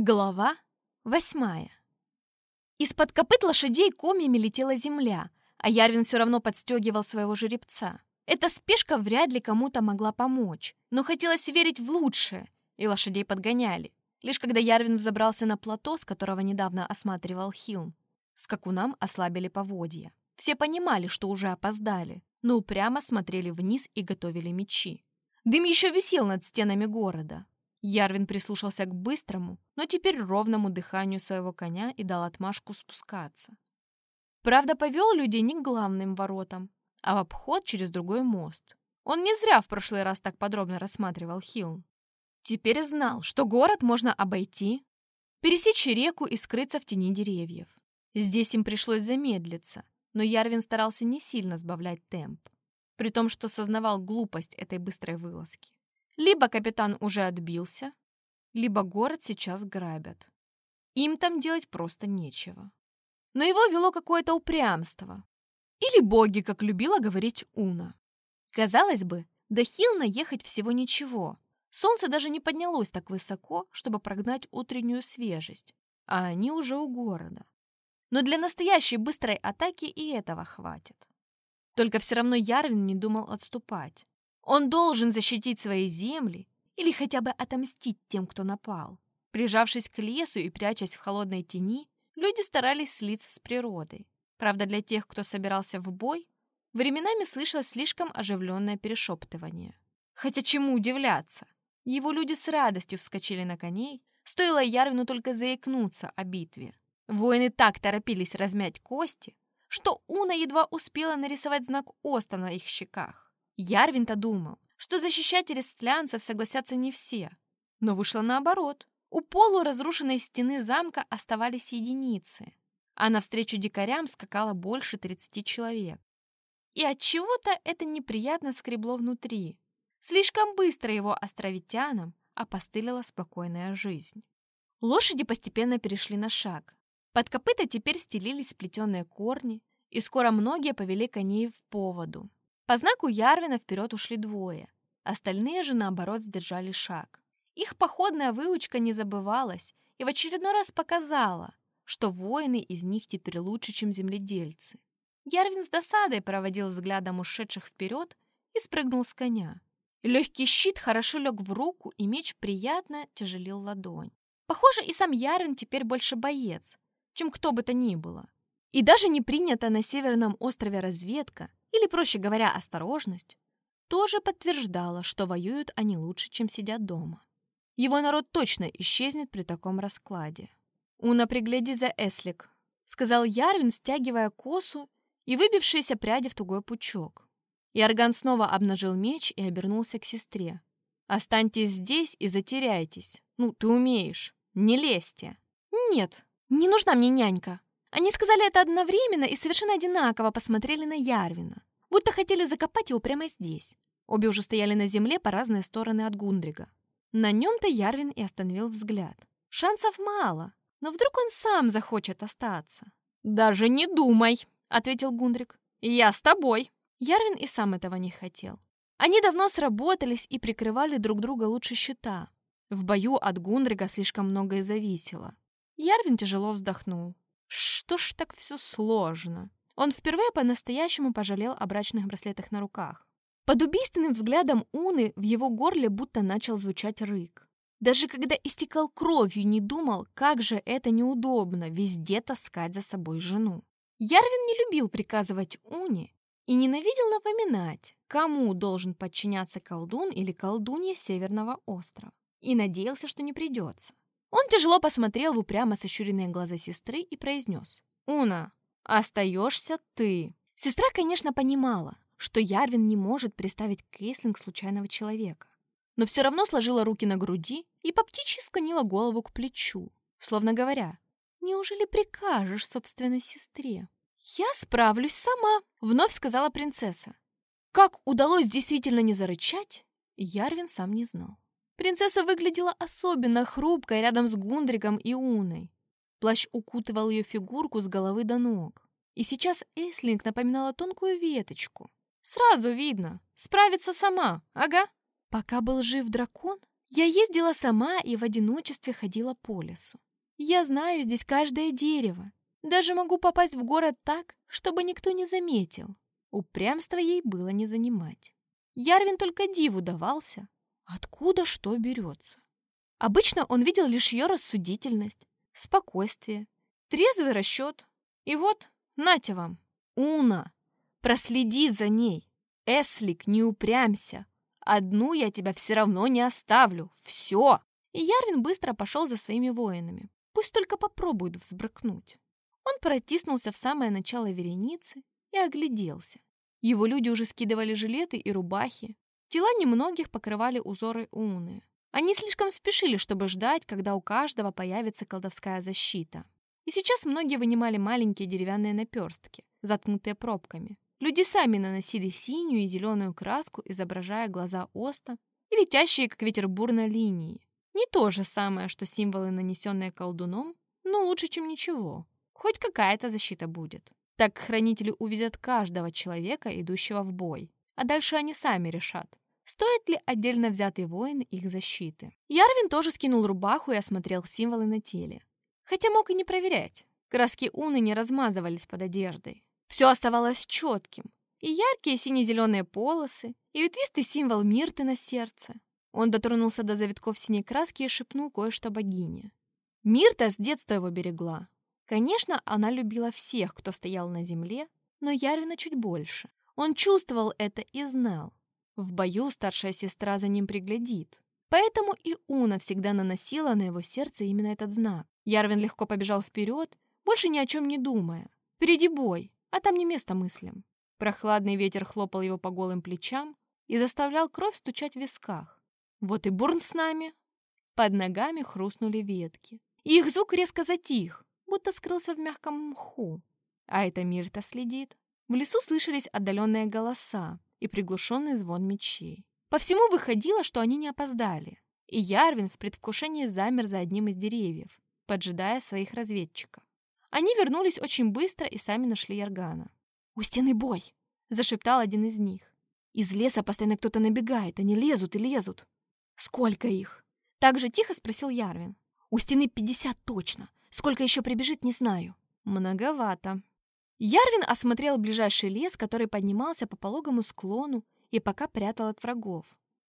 Глава восьмая. Из-под копыт лошадей комьями летела земля, а Ярвин все равно подстегивал своего жеребца. Эта спешка вряд ли кому-то могла помочь, но хотелось верить в лучшее, и лошадей подгоняли. Лишь когда Ярвин взобрался на плато, с которого недавно осматривал Хилм, скакунам ослабили поводья. Все понимали, что уже опоздали, но упрямо смотрели вниз и готовили мечи. Дым еще висел над стенами города. Ярвин прислушался к быстрому, но теперь ровному дыханию своего коня и дал отмашку спускаться. Правда, повел людей не к главным воротам, а в обход через другой мост. Он не зря в прошлый раз так подробно рассматривал Хилн. Теперь знал, что город можно обойти, пересечь реку и скрыться в тени деревьев. Здесь им пришлось замедлиться, но Ярвин старался не сильно сбавлять темп, при том, что сознавал глупость этой быстрой вылазки. Либо капитан уже отбился, либо город сейчас грабят. Им там делать просто нечего. Но его вело какое-то упрямство. Или боги, как любила говорить Уна. Казалось бы, до Хилна ехать всего ничего. Солнце даже не поднялось так высоко, чтобы прогнать утреннюю свежесть, а они уже у города. Но для настоящей быстрой атаки и этого хватит. Только все равно Ярвин не думал отступать. Он должен защитить свои земли или хотя бы отомстить тем, кто напал. Прижавшись к лесу и прячась в холодной тени, люди старались слиться с природой. Правда, для тех, кто собирался в бой, временами слышалось слишком оживленное перешептывание. Хотя чему удивляться? Его люди с радостью вскочили на коней, стоило Ярвину только заикнуться о битве. Воины так торопились размять кости, что Уна едва успела нарисовать знак Оста на их щеках. Ярвин-то думал, что защищать рестлянцев согласятся не все. Но вышло наоборот. У полуразрушенной стены замка оставались единицы, а навстречу дикарям скакало больше 30 человек. И от чего то это неприятно скребло внутри. Слишком быстро его островитянам опостылила спокойная жизнь. Лошади постепенно перешли на шаг. Под копыта теперь стелились сплетенные корни, и скоро многие повели коней в поводу. По знаку Ярвина вперед ушли двое. Остальные же, наоборот, сдержали шаг. Их походная выучка не забывалась и в очередной раз показала, что воины из них теперь лучше, чем земледельцы. Ярвин с досадой проводил взглядом ушедших вперед и спрыгнул с коня. Легкий щит хорошо лег в руку, и меч приятно тяжелил ладонь. Похоже, и сам Ярвин теперь больше боец, чем кто бы то ни было. И даже не принята на Северном острове разведка или, проще говоря, осторожность, тоже подтверждала, что воюют они лучше, чем сидят дома. Его народ точно исчезнет при таком раскладе. «Уна, пригляди за Эслик», — сказал Ярвин, стягивая косу и выбившиеся пряди в тугой пучок. Ярган снова обнажил меч и обернулся к сестре. «Останьтесь здесь и затеряйтесь. Ну, ты умеешь. Не лезьте». «Нет, не нужна мне нянька», они сказали это одновременно и совершенно одинаково посмотрели на Ярвина, будто хотели закопать его прямо здесь. Обе уже стояли на земле по разные стороны от Гундрига. На нем-то Ярвин и остановил взгляд. Шансов мало, но вдруг он сам захочет остаться. «Даже не думай», — ответил Гундрик. «Я с тобой». Ярвин и сам этого не хотел. Они давно сработались и прикрывали друг друга лучше щита. В бою от Гундрига слишком многое зависело. Ярвин тяжело вздохнул. Что ж так все сложно? Он впервые по-настоящему пожалел о брачных браслетах на руках. Под убийственным взглядом Уны в его горле будто начал звучать рык. Даже когда истекал кровью, не думал, как же это неудобно везде таскать за собой жену. Ярвин не любил приказывать Уне и ненавидел напоминать, кому должен подчиняться колдун или колдунья Северного острова. И надеялся, что не придется. Он тяжело посмотрел в упрямо сощуренные глаза сестры и произнес. «Уна, остаешься ты». Сестра, конечно, понимала, что Ярвин не может представить Кейслинг случайного человека, но все равно сложила руки на груди и по птичьи склонила голову к плечу, словно говоря, «Неужели прикажешь собственной сестре?» «Я справлюсь сама», — вновь сказала принцесса. Как удалось действительно не зарычать, Ярвин сам не знал. Принцесса выглядела особенно хрупкой рядом с Гундриком и Уной. Плащ укутывал ее фигурку с головы до ног. И сейчас Эслинг напоминала тонкую веточку. Сразу видно, справится сама, ага. Пока был жив дракон, Я ездила сама и в одиночестве ходила по лесу. Я знаю здесь каждое дерево. Даже могу попасть в город так, чтобы никто не заметил. Упрямство ей было не занимать. Ярвин только диву давался, откуда что берется. Обычно он видел лишь ее рассудительность, спокойствие, трезвый расчет. И вот, нате вам, Уна, проследи за ней. Эслик, не упрямься. Одну я тебя все равно не оставлю. Все. И Ярвин быстро пошел за своими воинами. Пусть только попробуют взбрыкнуть. Он протиснулся в самое начало вереницы и огляделся. Его люди уже скидывали жилеты и рубахи. Тела немногих покрывали узоры уны. Они слишком спешили, чтобы ждать, когда у каждого появится колдовская защита. И сейчас многие вынимали маленькие деревянные наперстки, заткнутые пробками. Люди сами наносили синюю и зеленую краску, изображая глаза оста и летящие, как ветер бурно, линии. Не то же самое, что символы, нанесенные колдуном, но лучше, чем ничего. Хоть какая-то защита будет. Так хранители увидят каждого человека, идущего в бой. А дальше они сами решат, стоит ли отдельно взятый воин их защиты. Ярвин тоже скинул рубаху и осмотрел символы на теле. Хотя мог и не проверять. Краски уны не размазывались под одеждой. Все оставалось четким. И яркие сине-зеленые полосы, и ветвистый символ мирты на сердце. Он дотронулся до завитков синей краски и шепнул кое-что богине. Мирта с детства его берегла. Конечно, она любила всех, кто стоял на земле, но Ярвина чуть больше. Он чувствовал это и знал. В бою старшая сестра за ним приглядит. Поэтому и Уна всегда наносила на его сердце именно этот знак. Ярвин легко побежал вперед, больше ни о чем не думая. Впереди бой, а там не место мыслям. Прохладный ветер хлопал его по голым плечам и заставлял кровь стучать в висках. Вот и бурн с нами. Под ногами хрустнули ветки. И их звук резко затих, будто скрылся в мягком мху. А это Мирта следит. В лесу слышались отдаленные голоса и приглушенный звон мечей. По всему выходило, что они не опоздали. И Ярвин в предвкушении замер за одним из деревьев, поджидая своих разведчиков. Они вернулись очень быстро и сами нашли Яргана. «У стены бой!» — зашептал один из них. «Из леса постоянно кто-то набегает, они лезут и лезут». «Сколько их?» Так же тихо спросил Ярвин. «У стены пятьдесят точно. Сколько еще прибежит, не знаю». «Многовато». Ярвин осмотрел ближайший лес, который поднимался по пологому склону и пока прятал от врагов.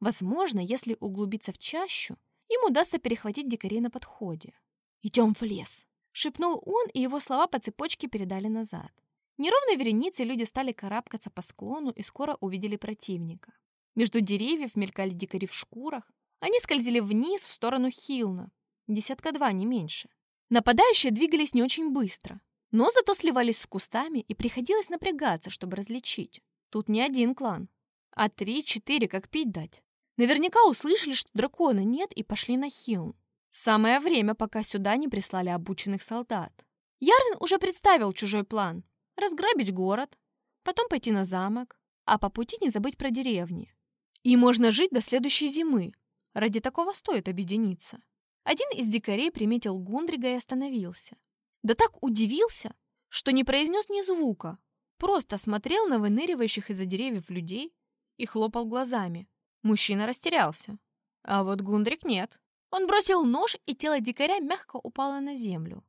Возможно, если углубиться в чащу, им удастся перехватить дикарей на подходе. «Идем в лес!» — шепнул он, и его слова по цепочке передали назад. Неровной вереницей люди стали карабкаться по склону и скоро увидели противника. Между деревьев мелькали дикари в шкурах. Они скользили вниз в сторону Хилна. Десятка два, не меньше. Нападающие двигались не очень быстро, но зато сливались с кустами и приходилось напрягаться, чтобы различить. Тут не один клан, а три-четыре, как пить дать. Наверняка услышали, что дракона нет, и пошли на Хилн. Самое время, пока сюда не прислали обученных солдат. Ярвин уже представил чужой план. Разграбить город, потом пойти на замок, а по пути не забыть про деревни. И можно жить до следующей зимы. Ради такого стоит объединиться. Один из дикарей приметил Гундрига и остановился. Да так удивился, что не произнес ни звука. Просто смотрел на выныривающих из-за деревьев людей и хлопал глазами. Мужчина растерялся. А вот Гундрик нет. Он бросил нож, и тело дикаря мягко упало на землю.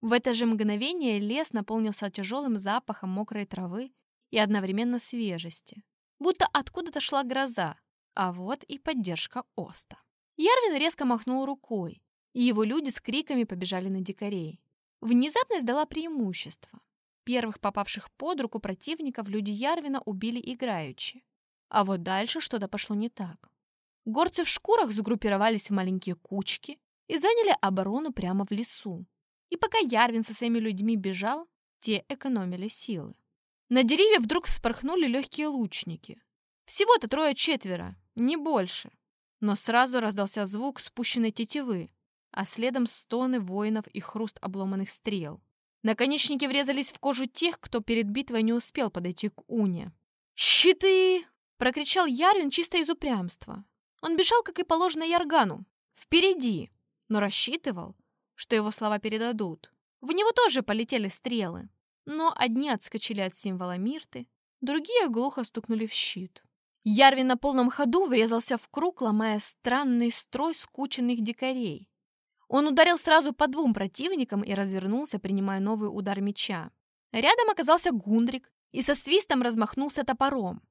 В это же мгновение лес наполнился тяжелым запахом мокрой травы и одновременно свежести. Будто откуда-то шла гроза, а вот и поддержка Оста. Ярвин резко махнул рукой, и его люди с криками побежали на дикарей. Внезапность дала преимущество. Первых попавших под руку противников люди Ярвина убили играючи. А вот дальше что-то пошло не так. Горцы в шкурах загруппировались в маленькие кучки и заняли оборону прямо в лесу. И пока Ярвин со своими людьми бежал, те экономили силы. На деревья вдруг вспорхнули легкие лучники. Всего-то трое-четверо, не больше. Но сразу раздался звук спущенной тетивы, а следом стоны воинов и хруст обломанных стрел. Наконечники врезались в кожу тех, кто перед битвой не успел подойти к Уне. «Щиты!» — прокричал Ярвин чисто из упрямства. Он бежал, как и положено Яргану, впереди, но рассчитывал, что его слова передадут. В него тоже полетели стрелы, но одни отскочили от символа Мирты, другие глухо стукнули в щит. Ярвин на полном ходу врезался в круг, ломая странный строй скученных дикарей. Он ударил сразу по двум противникам и развернулся, принимая новый удар меча. Рядом оказался Гундрик и со свистом размахнулся топором.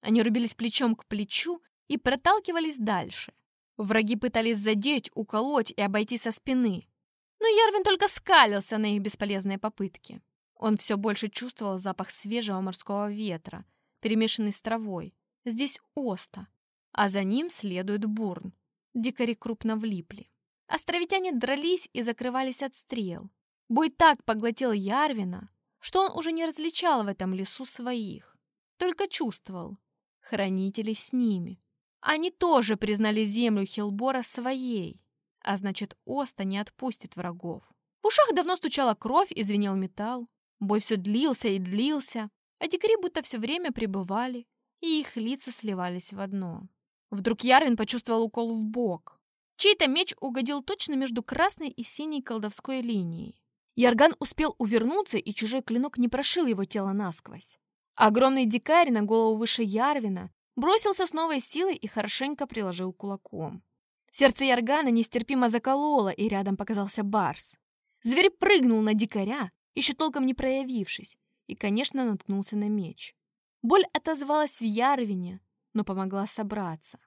Они рубились плечом к плечу и проталкивались дальше. Враги пытались задеть, уколоть и обойти со спины. Но Ярвин только скалился на их бесполезные попытки. Он все больше чувствовал запах свежего морского ветра, перемешанный с травой. Здесь Оста, а за ним следует Бурн. Дикари крупно влипли. Островитяне дрались и закрывались от стрел. Бой так поглотил Ярвина, что он уже не различал в этом лесу своих, только чувствовал. Хранители с ними. Они тоже признали землю Хилбора своей, а значит, Оста не отпустит врагов. В ушах давно стучала кровь и звенел металл. Бой все длился и длился, а дикари будто все время пребывали, и их лица сливались в одно. Вдруг Ярвин почувствовал укол в бок. Чей-то меч угодил точно между красной и синей колдовской линией. Ярган успел увернуться, и чужой клинок не прошил его тело насквозь. Огромный дикарь на голову выше Ярвина бросился с новой силой и хорошенько приложил кулаком. Сердце Яргана нестерпимо закололо, и рядом показался Барс. Зверь прыгнул на дикаря, еще толком не проявившись, и, конечно, наткнулся на меч. Боль отозвалась в Ярвине, но помогла собраться.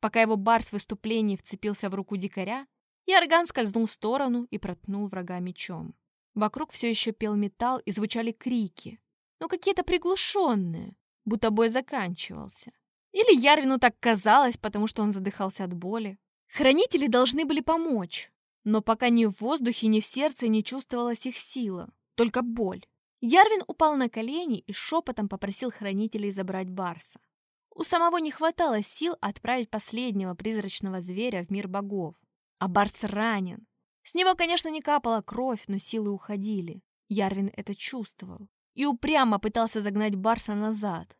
Пока его барс в выступлении вцепился в руку дикаря, Ярган скользнул в сторону и проткнул врага мечом. Вокруг все еще пел металл и звучали крики, но какие-то приглушенные, будто бой заканчивался. Или Ярвину так казалось, потому что он задыхался от боли. Хранители должны были помочь, но пока ни в воздухе, ни в сердце не чувствовалась их сила, только боль. Ярвин упал на колени и шепотом попросил хранителей забрать Барса. У самого не хватало сил отправить последнего призрачного зверя в мир богов. А Барс ранен. С него, конечно, не капала кровь, но силы уходили. Ярвин это чувствовал. И упрямо пытался загнать Барса назад.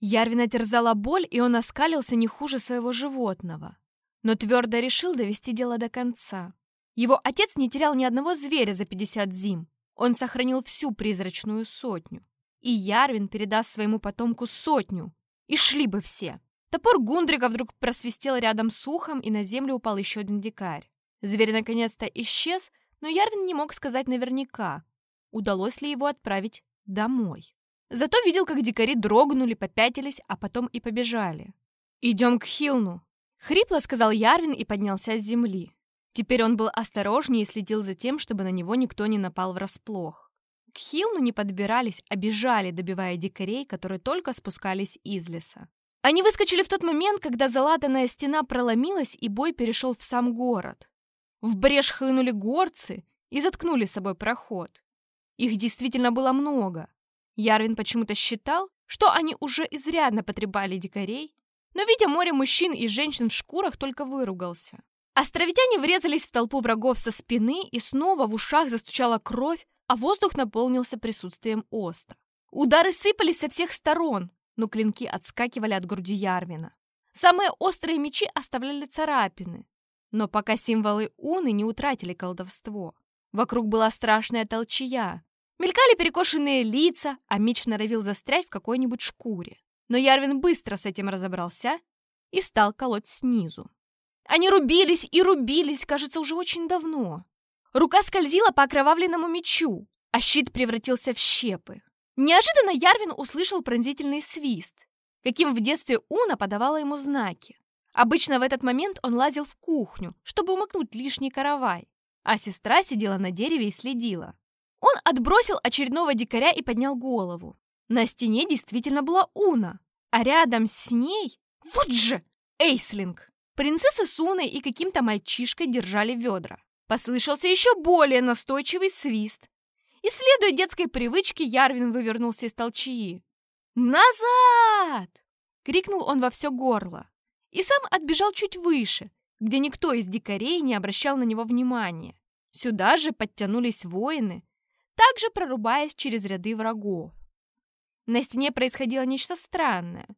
Ярвина терзала боль, и он оскалился не хуже своего животного. Но твердо решил довести дело до конца. Его отец не терял ни одного зверя за 50 зим. Он сохранил всю призрачную сотню. И Ярвин передаст своему потомку сотню. И шли бы все. Топор Гундрика вдруг просвистел рядом с ухом, и на землю упал еще один дикарь. Зверь наконец-то исчез, но Ярвин не мог сказать наверняка, удалось ли его отправить домой. Зато видел, как дикари дрогнули, попятились, а потом и побежали. «Идем к Хилну», — хрипло сказал Ярвин и поднялся с земли. Теперь он был осторожнее и следил за тем, чтобы на него никто не напал врасплох. К Хилну не подбирались, а бежали, добивая дикарей, которые только спускались из леса. Они выскочили в тот момент, когда залатанная стена проломилась, и бой перешел в сам город. В брешь хлынули горцы и заткнули собой проход. Их действительно было много. Ярвин почему-то считал, что они уже изрядно потребали дикарей, но, видя море мужчин и женщин в шкурах, только выругался. Островитяне врезались в толпу врагов со спины, и снова в ушах застучала кровь, а воздух наполнился присутствием Оста. Удары сыпались со всех сторон, но клинки отскакивали от груди Ярвина. Самые острые мечи оставляли царапины, но пока символы Уны не утратили колдовство. Вокруг была страшная толчья. Мелькали перекошенные лица, а меч норовил застрять в какой-нибудь шкуре. Но Ярвин быстро с этим разобрался и стал колоть снизу. Они рубились и рубились, кажется, уже очень давно. Рука скользила по окровавленному мечу, а щит превратился в щепы. Неожиданно Ярвин услышал пронзительный свист, каким в детстве Уна подавала ему знаки. Обычно в этот момент он лазил в кухню, чтобы умыкнуть лишний каравай, а сестра сидела на дереве и следила. Он отбросил очередного дикаря и поднял голову. На стене действительно была Уна, а рядом с ней... Вот же! Эйслинг! Принцесса с Уной и каким-то мальчишкой держали ведра. Послышался еще более настойчивый свист. И, следуя детской привычке, Ярвин вывернулся из толчии. «Назад!» — крикнул он во все горло. И сам отбежал чуть выше, где никто из дикарей не обращал на него внимания. Сюда же подтянулись воины, также прорубаясь через ряды врагов. На стене происходило нечто странное.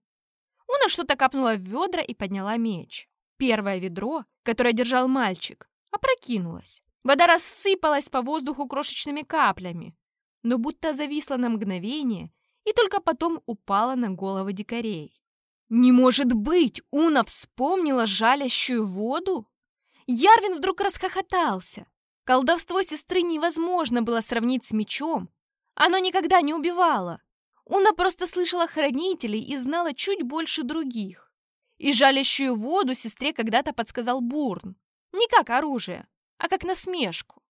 Уна что-то капнула в ведра и подняла меч. Первое ведро, которое держал мальчик, опрокинулось. Вода рассыпалась по воздуху крошечными каплями, но будто зависла на мгновение и только потом упала на головы дикарей. Не может быть! Уна вспомнила жалящую воду? Ярвин вдруг расхохотался. Колдовство сестры невозможно было сравнить с мечом. Оно никогда не убивало. Уна просто слышала хранителей и знала чуть больше других. И жалящую воду сестре когда-то подсказал Бурн. Не как оружие, а как насмешку.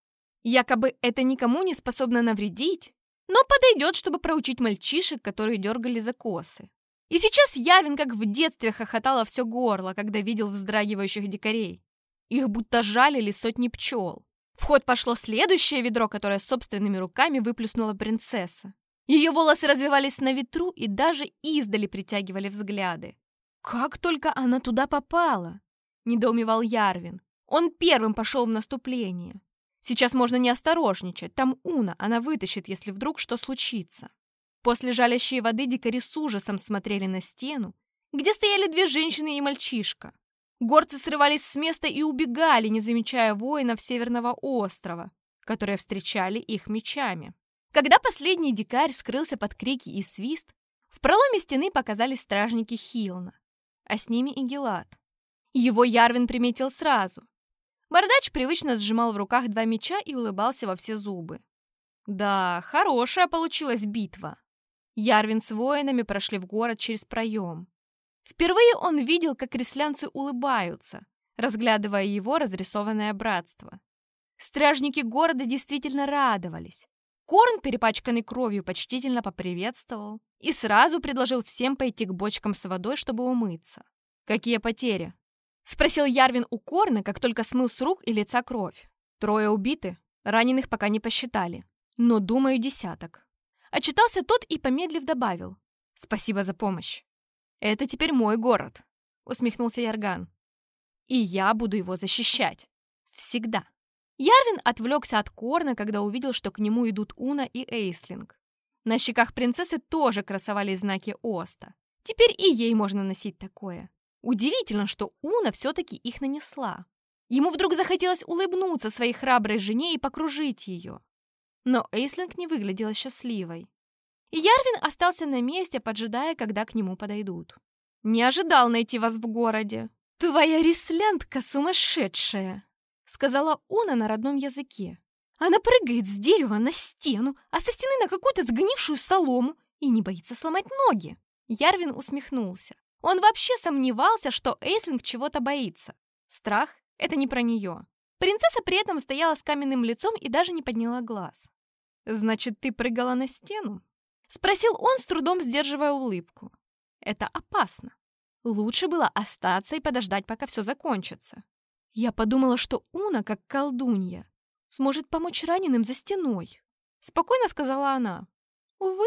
Якобы это никому не способно навредить, но подойдет, чтобы проучить мальчишек, которые дергали за косы. И сейчас Ярвин как в детстве хохотала все горло, когда видел вздрагивающих дикарей. Их будто жалили сотни пчел. В ход пошло следующее ведро, которое собственными руками выплюснула принцесса. Ее волосы развивались на ветру и даже издали притягивали взгляды. «Как только она туда попала!» — недоумевал Ярвин. Он первым пошел в наступление. Сейчас можно не осторожничать, там Уна, она вытащит, если вдруг что случится. После жалящей воды дикари с ужасом смотрели на стену, где стояли две женщины и мальчишка. Горцы срывались с места и убегали, не замечая воинов Северного острова, которые встречали их мечами. Когда последний дикарь скрылся под крики и свист, в проломе стены показались стражники Хилна, а с ними и Гелат. Его Ярвин приметил сразу. Бардач привычно сжимал в руках два меча и улыбался во все зубы. Да, хорошая получилась битва. Ярвин с воинами прошли в город через проем. Впервые он видел, как креслянцы улыбаются, разглядывая его разрисованное братство. Стражники города действительно радовались. Корн, перепачканный кровью, почтительно поприветствовал и сразу предложил всем пойти к бочкам с водой, чтобы умыться. «Какие потери?» Спросил Ярвин у Корна, как только смыл с рук и лица кровь. Трое убиты, раненых пока не посчитали. Но, думаю, десяток. Отчитался тот и, помедлив, добавил. Спасибо за помощь. Это теперь мой город, усмехнулся Ярган. И я буду его защищать. Всегда. Ярвин отвлекся от Корна, когда увидел, что к нему идут Уна и Эйслинг. На щеках принцессы тоже красовались знаки Оста. Теперь и ей можно носить такое. Удивительно, что Уна все-таки их нанесла. Ему вдруг захотелось улыбнуться своей храброй жене и покружить ее. Но Эйслинг не выглядела счастливой. И Ярвин остался на месте, поджидая, когда к нему подойдут. «Не ожидал найти вас в городе. Твоя рислянтка сумасшедшая!» сказала Уна на родном языке. Она прыгает с дерева на стену, а со стены на какую-то сгнившую солому и не боится сломать ноги. Ярвин усмехнулся. Он вообще сомневался, что Эйслинг чего-то боится. Страх — это не про нее. Принцесса при этом стояла с каменным лицом и даже не подняла глаз. «Значит, ты прыгала на стену?» Спросил он, с трудом сдерживая улыбку. «Это опасно. Лучше было остаться и подождать, пока все закончится. Я подумала, что Уна, как колдунья, сможет помочь раненым за стеной. Спокойно сказала она. Увы,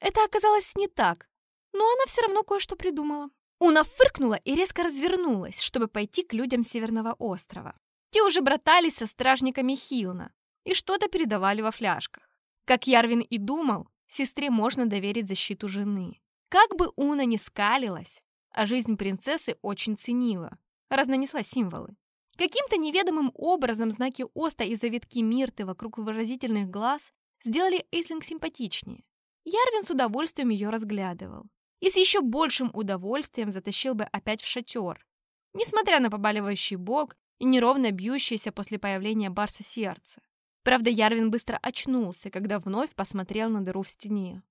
это оказалось не так, но она все равно кое-что придумала. Уна фыркнула и резко развернулась, чтобы пойти к людям Северного острова. Те уже братались со стражниками Хилна и что-то передавали во фляжках. Как Ярвин и думал, сестре можно доверить защиту жены. Как бы Уна ни скалилась, а жизнь принцессы очень ценила, разнанесла символы. Каким-то неведомым образом знаки Оста и завитки Мирты вокруг выразительных глаз сделали Эйслинг симпатичнее. Ярвин с удовольствием ее разглядывал и с еще большим удовольствием затащил бы опять в шатер, несмотря на побаливающий бок и неровно бьющееся после появления Барса сердце. Правда, Ярвин быстро очнулся, когда вновь посмотрел на дыру в стене.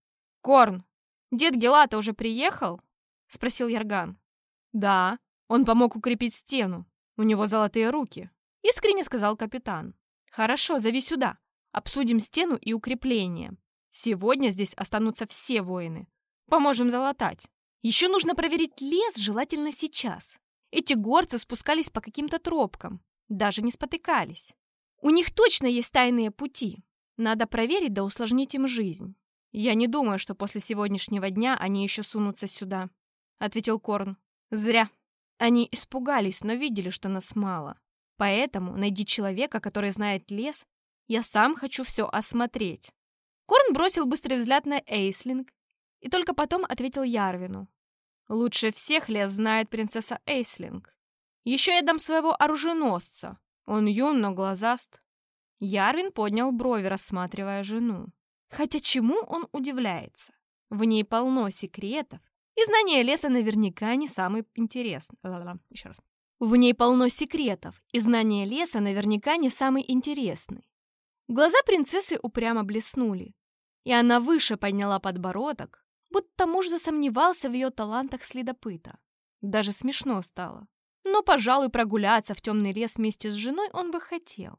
«Корн, дед Гелата уже приехал?» — спросил Ярган. «Да, он помог укрепить стену. У него золотые руки», — искренне сказал капитан. «Хорошо, зови сюда. Обсудим стену и укрепление. Сегодня здесь останутся все воины. Поможем залатать. Еще нужно проверить лес, желательно сейчас. Эти горцы спускались по каким-то тропкам, даже не спотыкались. У них точно есть тайные пути. Надо проверить да усложнить им жизнь. Я не думаю, что после сегодняшнего дня они еще сунутся сюда, ответил Корн. Зря. Они испугались, но видели, что нас мало. Поэтому найди человека, который знает лес. Я сам хочу все осмотреть. Корн бросил быстрый взгляд на Эйслинг и только потом ответил Ярвину. «Лучше всех лес знает принцесса Эйслинг. Еще я дам своего оруженосца. Он юн, но глазаст». Ярвин поднял брови, рассматривая жену. Хотя чему он удивляется? В ней полно секретов, И знание леса наверняка не самый интересный. Еще раз. В ней полно секретов, и знание леса наверняка не самый интересный. Глаза принцессы упрямо блеснули, и она выше подняла подбородок, будто муж засомневался в ее талантах следопыта. Даже смешно стало. Но, пожалуй, прогуляться в темный лес вместе с женой он бы хотел.